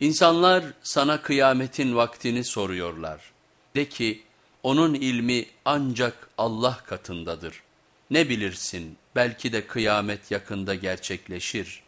İnsanlar sana kıyametin vaktini soruyorlar. De ki onun ilmi ancak Allah katındadır. Ne bilirsin belki de kıyamet yakında gerçekleşir.''